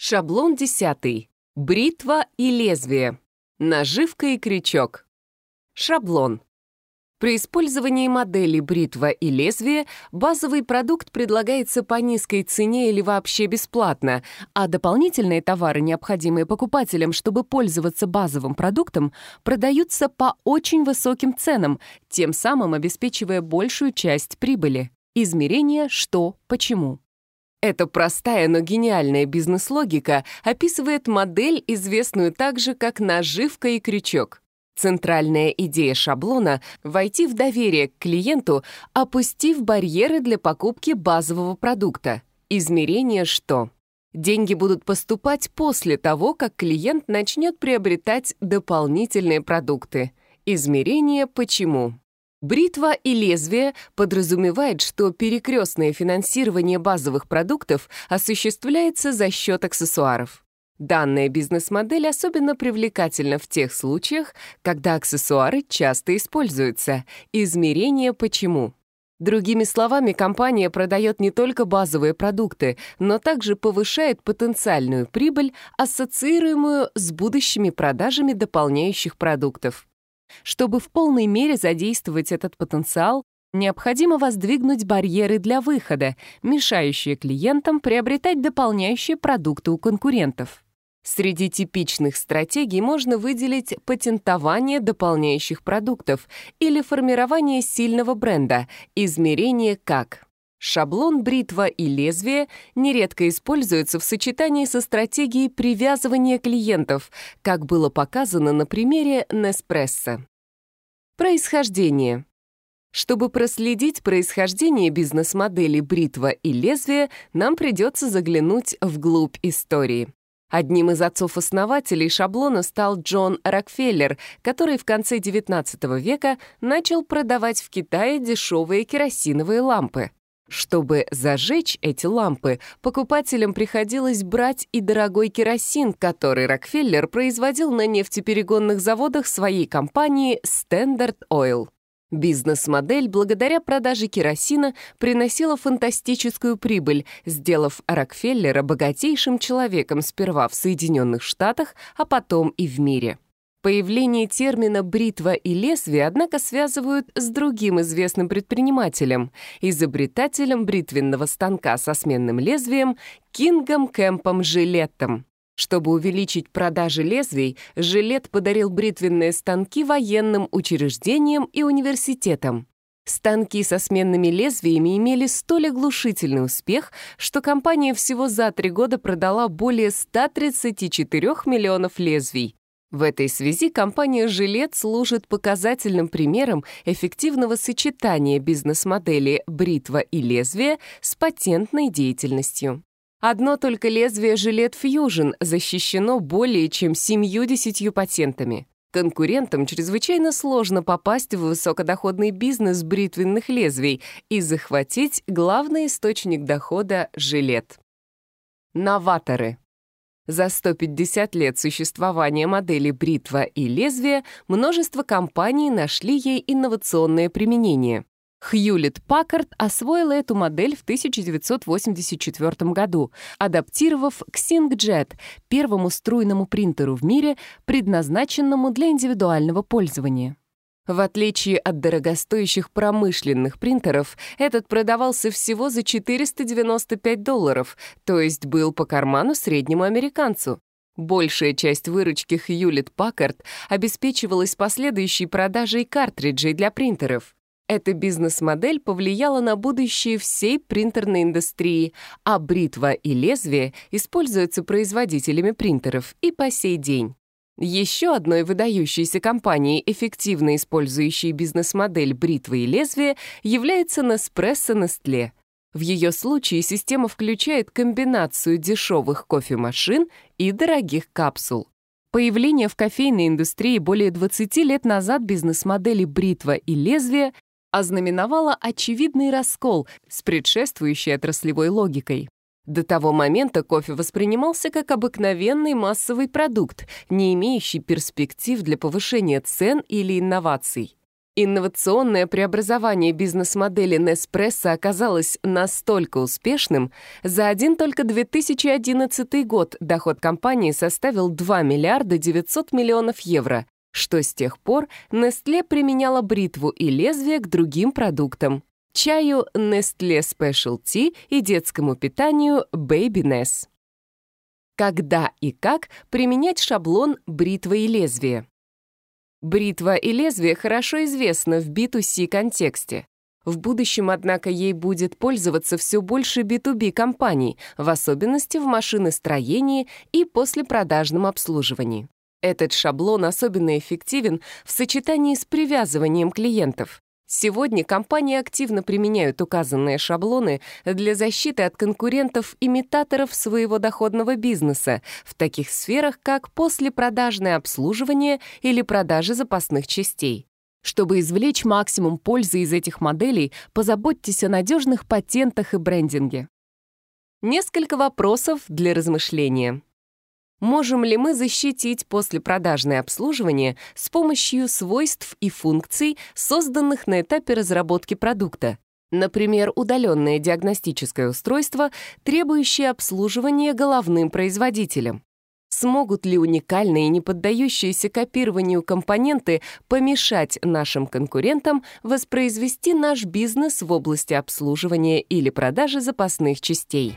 Шаблон 10. Бритва и лезвие. Наживка и крючок. Шаблон. При использовании модели бритва и лезвие базовый продукт предлагается по низкой цене или вообще бесплатно, а дополнительные товары, необходимые покупателям, чтобы пользоваться базовым продуктом, продаются по очень высоким ценам, тем самым обеспечивая большую часть прибыли. Измерение «что», «почему». Эта простая, но гениальная бизнес-логика описывает модель, известную также как наживка и крючок. Центральная идея шаблона — войти в доверие к клиенту, опустив барьеры для покупки базового продукта. Измерение что? Деньги будут поступать после того, как клиент начнет приобретать дополнительные продукты. Измерение почему? Бритва и лезвие подразумевает, что перекрестное финансирование базовых продуктов осуществляется за счет аксессуаров. Данная бизнес-модель особенно привлекательна в тех случаях, когда аксессуары часто используются. Измерение «почему». Другими словами, компания продает не только базовые продукты, но также повышает потенциальную прибыль, ассоциируемую с будущими продажами дополняющих продуктов. Чтобы в полной мере задействовать этот потенциал, необходимо воздвигнуть барьеры для выхода, мешающие клиентам приобретать дополняющие продукты у конкурентов. Среди типичных стратегий можно выделить патентование дополняющих продуктов или формирование сильного бренда, измерение как. Шаблон, бритва и лезвие нередко используются в сочетании со стратегией привязывания клиентов, как было показано на примере Nespresso. Происхождение. Чтобы проследить происхождение бизнес-модели бритва и лезвие, нам придется заглянуть вглубь истории. Одним из отцов-основателей шаблона стал Джон Рокфеллер, который в конце XIX века начал продавать в Китае дешевые керосиновые лампы — чтобы зажечь эти лампы, покупателям приходилось брать и дорогой керосин, который Рокфеллер производил на нефтеперегонных заводах своей компании Standard Oil. Бизнес-модель благодаря продаже керосина приносила фантастическую прибыль, сделав Рокфеллера богатейшим человеком сперва в Соединенных Штатах, а потом и в мире. Появление термина «бритва» и «лезвие», однако, связывают с другим известным предпринимателем, изобретателем бритвенного станка со сменным лезвием Кингом Кэмпом Жилеттом. Чтобы увеличить продажи лезвий, Жилет подарил бритвенные станки военным учреждениям и университетам. Станки со сменными лезвиями имели столь оглушительный успех, что компания всего за три года продала более 134 миллионов лезвий. В этой связи компания «Жилет» служит показательным примером эффективного сочетания бизнес-модели «бритва» и «лезвие» с патентной деятельностью. Одно только лезвие «Жилет Фьюжн» защищено более чем 70 патентами. Конкурентам чрезвычайно сложно попасть в высокодоходный бизнес бритвенных лезвий и захватить главный источник дохода — жилет. Новаторы. За 150 лет существования модели бритва и лезвие множество компаний нашли ей инновационное применение. Хьюлит Паккард освоила эту модель в 1984 году, адаптировав к SyncJet, первому струйному принтеру в мире, предназначенному для индивидуального пользования. В отличие от дорогостоящих промышленных принтеров, этот продавался всего за 495 долларов, то есть был по карману среднему американцу. Большая часть выручки Хьюлит Паккарт обеспечивалась последующей продажей картриджей для принтеров. Эта бизнес-модель повлияла на будущее всей принтерной индустрии, а бритва и лезвие используются производителями принтеров и по сей день. Еще одной выдающейся компанией, эффективно использующей бизнес-модель бритвы и лезвия, является Nespresso Nestle. В ее случае система включает комбинацию дешевых кофемашин и дорогих капсул. Появление в кофейной индустрии более 20 лет назад бизнес-модели бритва и лезвие ознаменовало очевидный раскол с предшествующей отраслевой логикой. До того момента кофе воспринимался как обыкновенный массовый продукт, не имеющий перспектив для повышения цен или инноваций. Инновационное преобразование бизнес-модели Nespresso оказалось настолько успешным, за один только 2011 год доход компании составил 2 миллиарда 900 миллионов евро, что с тех пор Nestle применяла бритву и лезвие к другим продуктам чаю Nestle Special Tea и детскому питанию Baby Ness. Когда и как применять шаблон бритва и лезвие? Бритва и лезвие хорошо известны в B2C контексте. В будущем, однако, ей будет пользоваться все больше B2B компаний, в особенности в машиностроении и послепродажном обслуживании. Этот шаблон особенно эффективен в сочетании с привязыванием клиентов. Сегодня компании активно применяют указанные шаблоны для защиты от конкурентов-имитаторов своего доходного бизнеса в таких сферах, как послепродажное обслуживание или продажи запасных частей. Чтобы извлечь максимум пользы из этих моделей, позаботьтесь о надежных патентах и брендинге. Несколько вопросов для размышления можем ли мы защитить послепродажное обслуживание с помощью свойств и функций, созданных на этапе разработки продукта. Например, удаленное диагностическое устройство, требующее обслуживания головным производителем. Смогут ли уникальные и не поддающиеся копированию компоненты помешать нашим конкурентам воспроизвести наш бизнес в области обслуживания или продажи запасных частей?